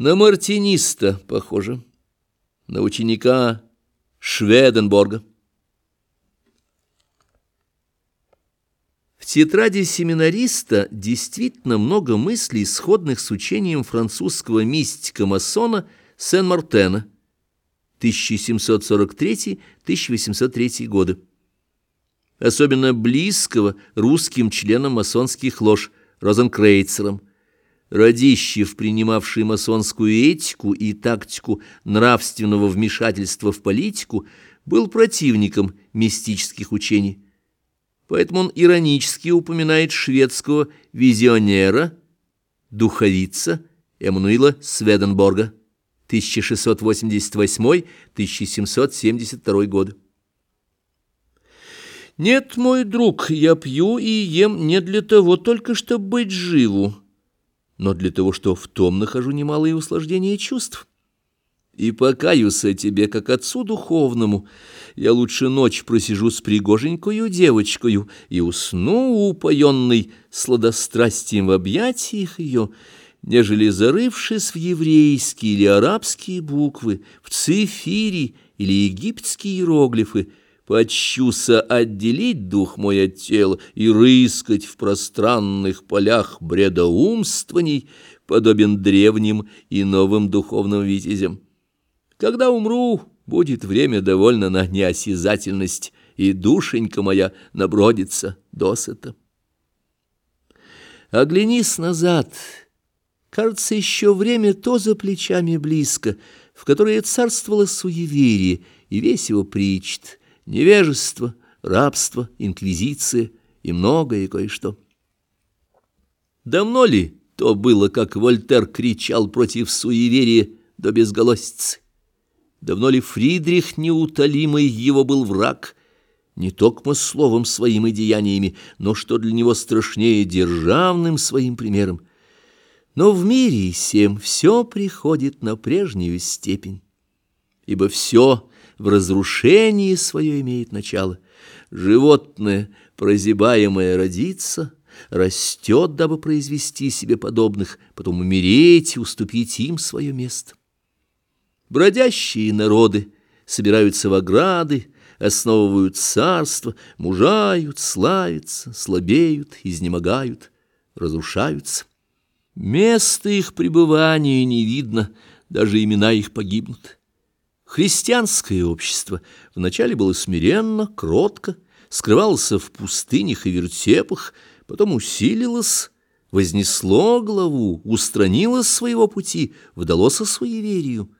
На мартиниста похоже, на ученика Шведенборга. В тетради семинариста действительно много мыслей, сходных с учением французского мистика-масона Сен-Мартена 1743-1803 годы, особенно близкого русским членам масонских лож Розенкрейцером, Радищев, принимавший масонскую этику и тактику нравственного вмешательства в политику, был противником мистических учений. Поэтому он иронически упоминает шведского визионера, духовица Эммануила Сведенборга 1688-1772 годы. «Нет, мой друг, я пью и ем не для того только, чтобы быть живу» но для того, что в том нахожу немалые услаждения чувств. И покаюсь о тебе, как отцу духовному, я лучше ночь просижу с пригоженькою девочкою и усну упоенный сладострастием в объятиях ее, нежели зарывшись в еврейские или арабские буквы, в цифири или египетские иероглифы, Почуся отделить дух мой от тела и рыскать в пространных полях бредоумствований, подобен древним и новым духовным витязям. Когда умру, будет время довольно на неосязательность, и душенька моя набродится досыта. Оглянись назад. Кажется, еще время то за плечами близко, в которое царствовало суеверие, и весь его причт — невежество, рабство, инквизиция и многое кое-что. Давно ли то было, как Вольтер кричал против суеверия до безголосицы? Давно ли Фридрих неутолимый его был враг, не только словом своим и деяниями, но что для него страшнее державным своим примером? Но в мире всем все приходит на прежнюю степень, ибо все в разрушении свое имеет начало. Животное, прозябаемое, родится, растет, дабы произвести себе подобных, потом умереть и уступить им свое место. Бродящие народы собираются в ограды, основывают царство, мужают, славятся, слабеют, изнемогают, разрушаются. Место их пребывания не видно, даже имена их погибнут. Христианское общество вначале было смиренно, кротко, скрывалось в пустынях и вертепах, потом усилилось, вознесло главу, устранилось своего пути, вдалось своеверию.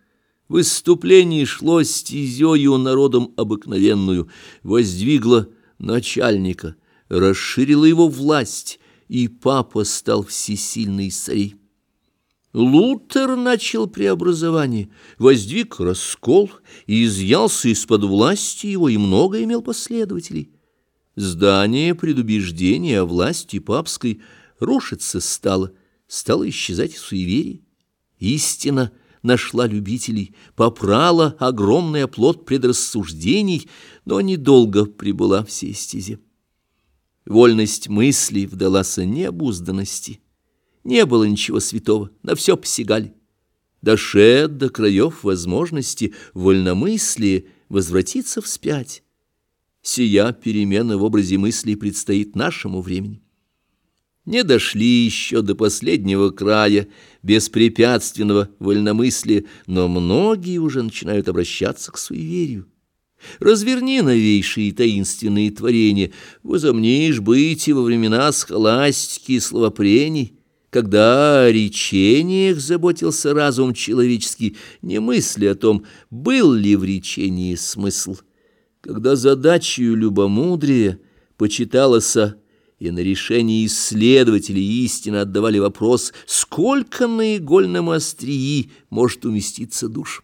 Выступление шло стезею народом обыкновенную, воздвигло начальника, расширило его власть, и папа стал всесильный царей. Лутер начал преобразование, воздвиг раскол и изъялся из-под власти его, и много имел последователей. Здание предубеждения о власти папской рушиться стало, стало исчезать суеверие. Истина нашла любителей, попрала огромный оплот предрассуждений, но недолго прибыла в сей стезе. Вольность мыслей вдалась необузданности. Не было ничего святого, на все посягали. Дошед до краев возможности вольномыслие возвратиться вспять. Сия перемена в образе мыслей предстоит нашему времени. Не дошли еще до последнего края беспрепятственного вольномыслия, но многие уже начинают обращаться к суеверию. Разверни новейшие таинственные творения, возомнишь быть и во времена схоластики и словопрений, когда о речениях заботился разум человеческий, не мысли о том, был ли в речении смысл. Когда задачею любомудрия почиталось и на решение исследователей истины отдавали вопрос, сколько на игольном острии может уместиться душ.